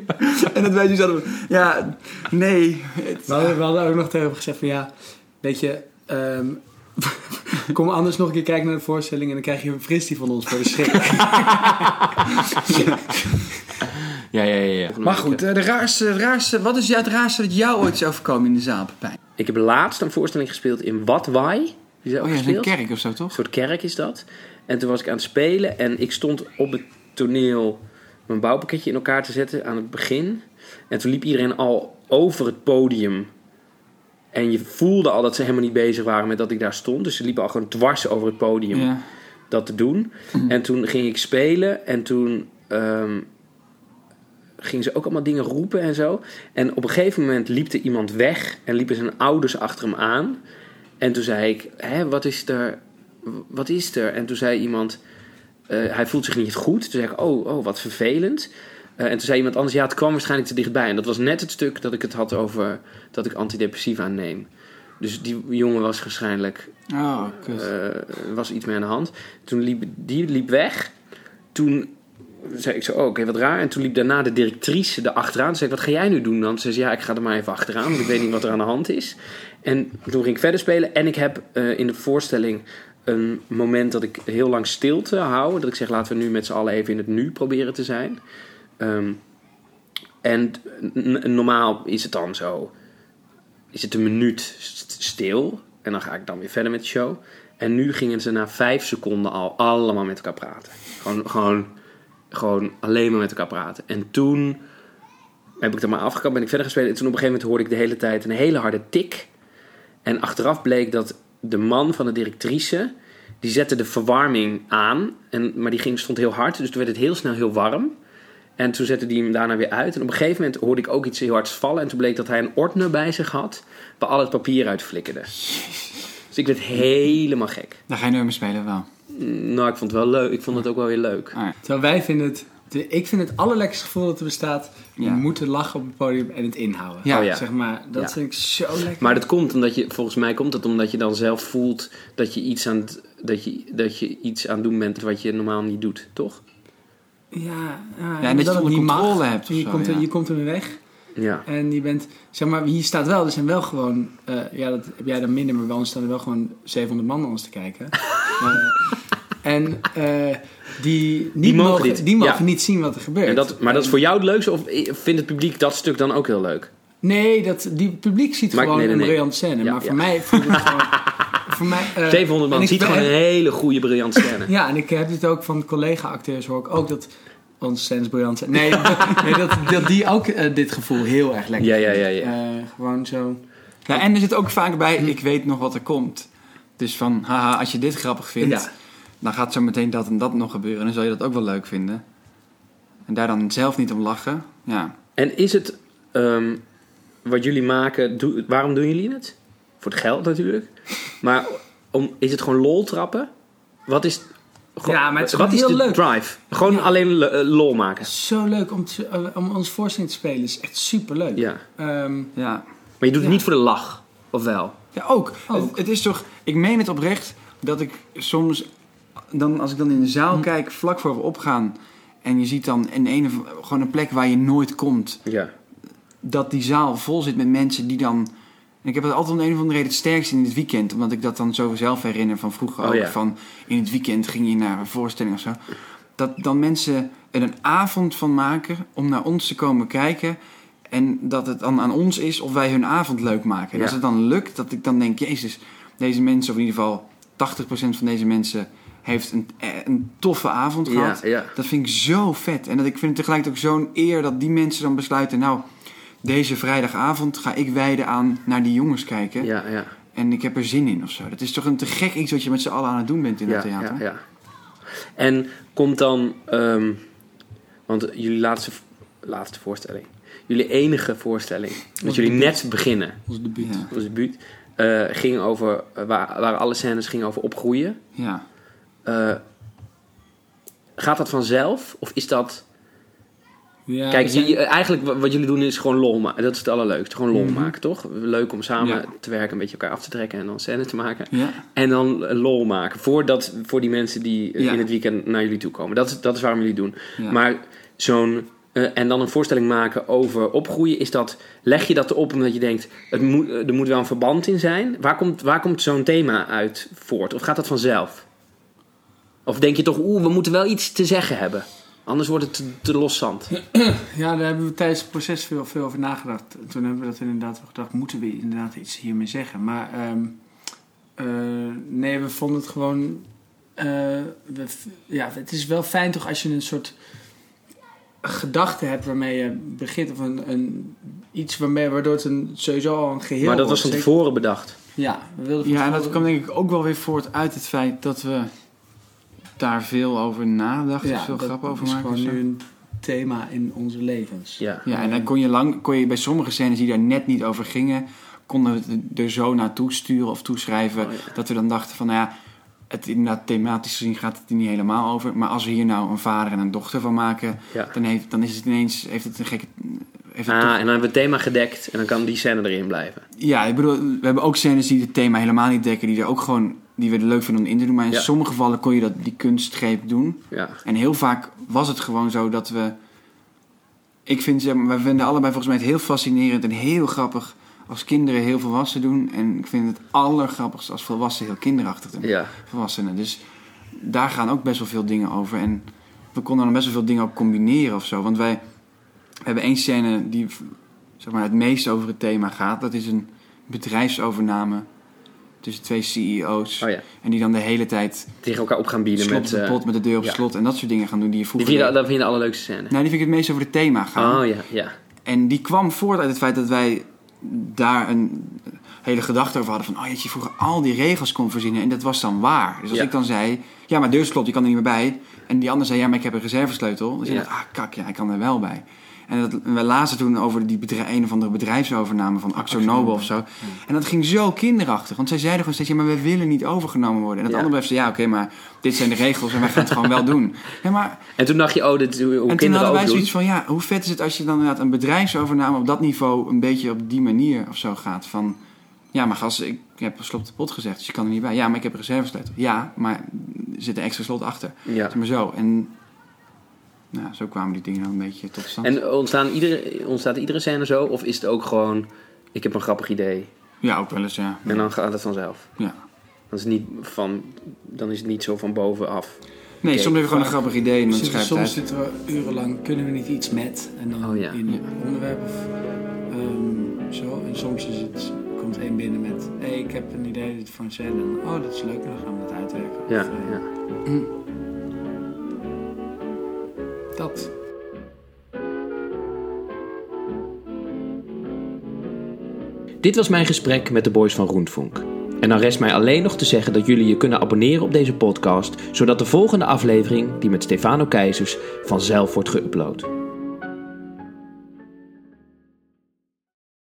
En dat wij dus hadden, ja, nee. het- We, hadden, we hadden ook nog tegen hem gezegd van ja, weet je... ehm, kom anders nog een keer kijken naar de voorstelling... en dan krijg je een fristie van ons voor de schrik. Ja, ja, ja. ja. Maar goed, eh, de raarste, de raarste, wat is het raarste dat jou ooit is overkomen in de zaal, Pepijn? Ik heb laatst een voorstelling gespeeld in Wat Wai. Die Oh ja, dat is een kerk of zo, toch? Een soort kerk is dat. En toen was ik aan het spelen en ik stond op het toneel mijn bouwpakketje in elkaar te zetten aan het begin. En toen liep iedereen al over het podium. En je voelde al dat ze helemaal niet bezig waren met dat ik daar stond. Dus ze liepen al gewoon dwars over het podium Ja. dat te doen. En toen ging ik spelen en toen ehm, ging ze ook allemaal dingen roepen en zo. En op een gegeven moment liep er iemand weg en liepen zijn ouders achter hem aan. En toen zei ik, Hé, wat is er? Wat is er? En toen zei iemand, eh, hij voelt zich niet goed. Toen zei ik, oh, oh wat vervelend. Eh, en toen zei iemand anders, ja, het kwam waarschijnlijk te dichtbij. En dat was net het stuk dat ik het had over dat ik antidepressiva neem. Dus die jongen was waarschijnlijk Oh, eh, was iets mee aan de hand. Toen liep die liep weg. Toen zei ik zo, oh, oké, wat raar. En toen liep daarna de directrice erachteraan. Toen zei ik, wat ga jij nu doen dan? Toen zei ze, ja, ik ga er maar even achteraan, want ik weet niet wat er aan de hand is. En toen ging ik verder spelen. En ik heb eh, in de voorstelling een moment dat ik heel lang stilte hou. Dat ik zeg, laten we nu met z'n allen even in het nu proberen te zijn. Ehm, en normaal is het dan zo, is het een minuut st- stil. En dan ga ik dan weer verder met de show. En nu gingen ze na vijf seconden al allemaal met elkaar praten. Gewoon, gewoon, gewoon alleen maar met elkaar praten. En toen heb ik er maar afgekapt, ben ik verder gespeeld. En toen op een gegeven moment hoorde ik de hele tijd een hele harde tik. En achteraf bleek dat de man van de directrice, die zette de verwarming aan. En, maar die ging, stond heel hard, dus toen werd het heel snel heel warm. En toen zette hij hem daarna weer uit. En op een gegeven moment hoorde ik ook iets heel hards vallen. En toen bleek dat hij een ordner bij zich had, waar al het papier uit flikkerde. Dus ik werd helemaal gek. Daar ga je nu mee spelen wel. Nou, ik vond het wel leuk. Ik vond het ook wel weer leuk. Terwijl wij vinden het... ik vind het allerlekkerste gevoel dat er bestaat... Ja. Je moet lachen op het podium en het inhouden. Ja. Oh ja. Zeg maar, dat Ja. vind ik zo lekker. Maar dat komt omdat je, volgens mij komt het omdat je dan zelf voelt dat je iets aan het, dat je, dat je iets aan doen bent wat je normaal niet doet, toch? Ja, ja, en dat je onder controle mag. hebt Je, zo, komt er, je komt er mee weg. Ja. En je bent, zeg maar, hier staat wel, er zijn wel gewoon, eh, ja, dat heb jij dan minder, maar wel staan er wel gewoon 700 man naar ons te kijken. Eh, en eh, die, niet mogen die mogen Ja. niet zien wat er gebeurt. En dat, maar dat is voor jou het leukste of vindt het publiek dat stuk dan ook heel leuk? Nee, dat, die publiek ziet Maar- gewoon nee, nee, een nee. briljante scène. Ja, maar voor mij voelt het gewoon... voor mij, eh, 700 man ziet ben- gewoon een hele goede, briljante scène. Ja, en ik heb dit ook van collega-acteurs hoor ik ook dat onze scènes briljant zijn. Nee, dat, nee dat, dat die ook eh, dit gevoel heel erg lekker Ja, ja, ja, ja. Gewoon zo... Ja, en er zit ook vaak bij, ik weet nog wat er komt. Dus van, haha, als je dit grappig vindt, Ja. Dan gaat zo meteen dat en dat nog gebeuren. En dan zal je dat ook wel leuk vinden. En daar dan zelf niet om lachen. Ja, En is het ehm, wat jullie maken, doe- waarom doen jullie het? Voor het geld natuurlijk. Maar om, is het gewoon lol trappen? Wat is, gewoon- Ja, maar het is wat is heel de leuk. drive? Gewoon Ja. alleen eh, lol maken. Zo leuk om, te, eh, om ons voorstelling te spelen. is echt super leuk. Ja. ja. Maar je doet het niet voor de lach, of wel? Ja, ook. Ook. Het, het is toch, ik meen het oprecht, dat ik soms, dan, als ik dan in de zaal kijk, vlak voor we opgaan, en je ziet dan in een, gewoon een plek waar je nooit komt, Ja. dat die zaal vol zit met mensen die dan. En ik heb het altijd om een of andere reden het sterkst in het weekend, omdat ik dat dan zo zelf herinner van vroeger Oh, ook. ja. Van in het weekend ging je naar een voorstelling of zo. Dat dan mensen er een avond van maken om naar ons te komen kijken. En dat het dan aan ons is of wij hun avond leuk maken. En Ja. als het dan lukt, dat ik dan denk, jezus, deze mensen, of in ieder geval 80% van deze mensen, heeft een, eh, een toffe avond gehad. Ja, ja. Dat vind ik zo vet. En dat ik vind het tegelijkertijd ook zo'n eer dat die mensen dan besluiten... nou, deze vrijdagavond ga ik wijden aan naar die jongens kijken. Ja, ja. En ik heb er zin in of zo. Dat is toch een te gek iets wat je met z'n allen aan het doen bent in ja, dat theater. Ja, ja. En komt dan, ehm, want jullie laatste, laatste voorstelling, jullie enige voorstelling, dat jullie net beginnen, Ons debuut. Ja. ons debuut, eh, ging over, eh, waar, waar alle scènes gingen over opgroeien. Ja. Eh, gaat dat vanzelf? Of is dat... Ja, Kijk, zijn- je- eigenlijk wa- wat jullie doen is gewoon lol maken. Dat is het allerleukste. Gewoon lol Mhm. maken, toch? Leuk om samen Ja. te werken, een beetje elkaar af te trekken en dan scènes te maken. Ja. En dan eh, lol maken. Voor, dat, voor die mensen die eh, in het weekend naar jullie toe komen. Dat is, dat is waarom jullie doen. Maar zo'n... eh, en dan een voorstelling maken over opgroeien. Is dat, leg je dat erop omdat je denkt... Het moet, eh, er moet wel een verband in zijn? Waar komt, waar komt zo'n thema uit voort? Of gaat dat vanzelf? Of denk je toch... Oeh, we moeten wel iets te zeggen hebben. Anders wordt het te, te los zand. Ja, daar hebben we tijdens het proces veel, veel over nagedacht. En Toen hebben we dat inderdaad gedacht, moeten we inderdaad iets hiermee zeggen? Maar ehm, eh, nee, we vonden het gewoon... eh, we, ja, het is wel fijn toch als je een soort gedachte hebt waarmee je begint. Of een, een, iets waarmee, waardoor het een, sowieso al een geheel maar dat wordt. was van tevoren bedacht. Ja, we wilden van ja, en dat kwam denk ik ook wel weer voort uit het feit dat we daar veel over nadachten, Ja, veel dat grappen over is maken. gewoon of zo. nu een thema in onze levens. Ja. Ja, en dan kon je, lang, kon je bij sommige scènes die daar net niet over gingen, konden we er zo naartoe sturen of toeschrijven. Oh, ja. Dat we dan dachten van, nou ja, het, inderdaad, thematisch gezien gaat het er niet helemaal over. Maar als we hier nou een vader en een dochter van maken, Ja. dan, heeft, dan is het ineens, heeft het een gekke... Heeft het Ah, toch- en dan hebben we het thema gedekt en dan kan die scène erin blijven. ja, ik bedoel, we hebben ook scènes die het thema helemaal niet dekken, die er ook gewoon, die we er leuk vinden om in te doen. Maar in Ja. sommige gevallen kon je dat, die kunstgreep doen. Ja. En heel vaak was het gewoon zo dat we. Ik vind, zeg maar, wij vinden allebei volgens mij het heel fascinerend en heel grappig als kinderen heel volwassen doen. En ik vind het allergrappigst als volwassenen heel kinderachtig doen. Ja. Volwassenen. Dus daar gaan ook best wel veel dingen over. En we konden dan best wel veel dingen ook combineren of zo. Want wij hebben één scène die zeg maar, het meest over het thema gaat. Dat is een bedrijfsovername tussen twee CEO's. Oh ja. En die dan de hele tijd Tegen elkaar op gaan bieden met... op eh, pot met de deur op ja. slot en dat soort dingen gaan doen die je die vroeger... vinden, dat vinden de allerleukste scène. Nou, die vind ik het meest over het thema gaan. Oh ja, ja. En die kwam voort uit het feit dat wij daar een hele gedachte over hadden van... oh, dat je vroeger al die regels kon voorzien en dat was dan waar. Dus als Ja. ik dan zei, ja, maar deur is slot, je kan er niet meer bij. En die ander zei, ja, maar ik heb een reservesleutel. Je Ja. dacht, ah, kak, ja, ik kan er wel bij. En dat, we lazen toen over die bedrijf, een of andere bedrijfsovername van Axo Nobel of zo. En dat ging zo kinderachtig. Want zij zeiden gewoon steeds, ja, maar we willen niet overgenomen worden. En het Ja. andere bleef ze, ja, oké, maar dit zijn de regels en wij gaan het gewoon wel doen. Ja, maar En toen dacht je, oh, dit hoe en toen kinderen hadden wij doen. zoiets van, ja, hoe vet is het als je dan inderdaad een bedrijfsovername op dat niveau een beetje op die manier of zo gaat. Van, ja, maar gast, ik heb slot de pot gezegd, dus je kan er niet bij. Ja, maar ik heb een reservesleutel. Ja, maar er zit een extra slot achter. Ja. Zeg maar zo. En nou, zo kwamen die dingen dan een beetje tot stand. En ontstaan iedere, ontstaat iedere scène zo? Of is het ook gewoon, ik heb een grappig idee ja, ook wel eens, ja. en dan gaat het vanzelf? ja. Dan is het niet, van, dan is het niet zo van bovenaf. Nee, soms heb je gewoon een grappig idee en dan schrijf soms uit. zitten we urenlang, kunnen we niet iets met en dan Oh ja. in Ja. onderwerp of ehm, zo. En soms is het, komt één binnen met, hé, ik heb een idee voor een scène. En, oh, dat is leuk, dan gaan we dat uitwerken. Ja, Of, eh, ja. Dat. Dit was mijn gesprek met de boys van Roentvonk. En dan rest mij alleen nog te zeggen dat jullie je kunnen abonneren op deze podcast, zodat de volgende aflevering, die met Stefano Keizers, vanzelf wordt geüpload.